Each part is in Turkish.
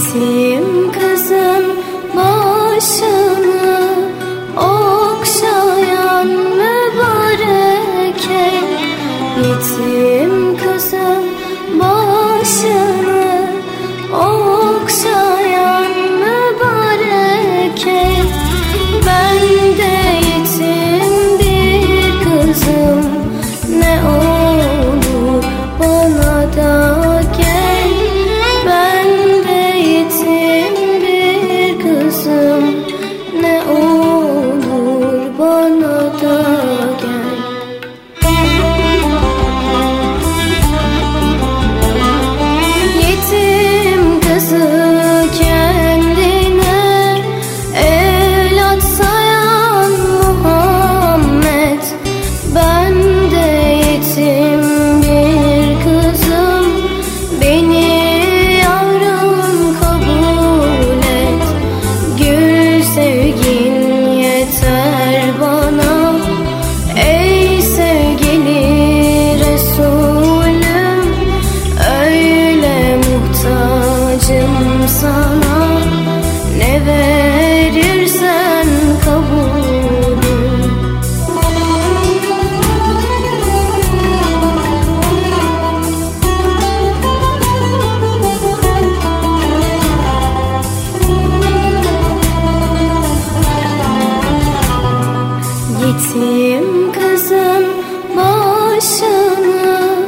Yetim kızın başını okşayan mübarek Yetim Yetim kızın başını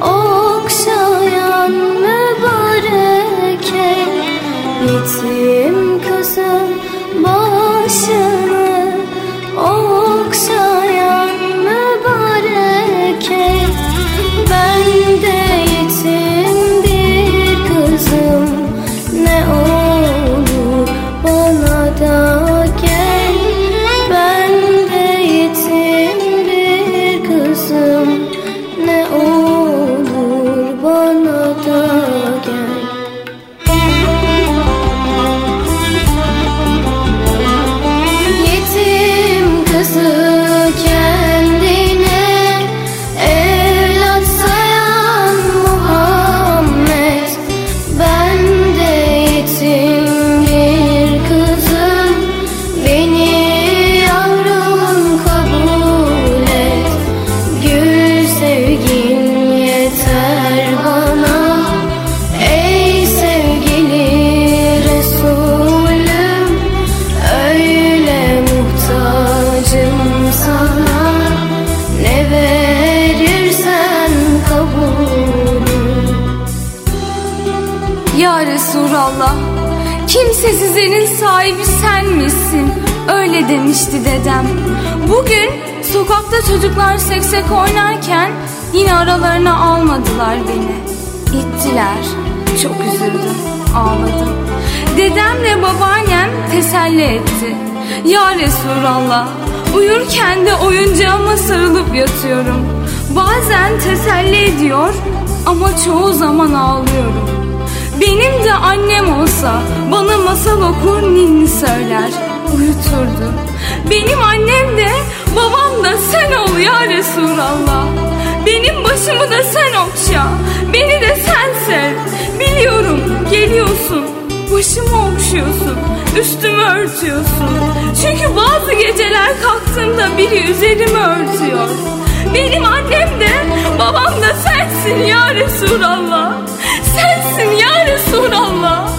okşayan mübarek Yetim kızın bana Ya Resulallah Kimsesizlerin sahibi sen misin? Öyle demişti dedem. Bugün sokakta çocuklar seksek oynarken yine aralarına almadılar beni. İttiler. Çok üzüldüm. Ağladım. Dedemle babaannem teselli etti. Ya Resulallah uyurken de oyuncağıma sarılıp yatıyorum. Bazen teselli ediyor ama çoğu zaman ağlıyorum. Benim de annem olsa bana masal okur ninni söyler, uyuturdu. Benim annem de babam da sen ol ya Resulallah. Benim başımı da sen okşa, beni de sen sev. Biliyorum geliyorsun, başımı okşuyorsun, üstümü örtüyorsun. Çünkü bazı geceler kalktığımda biri üzerimi örtüyor. Benim annem de babam da sensin ya Resulallah. Sensin ya Resulallah.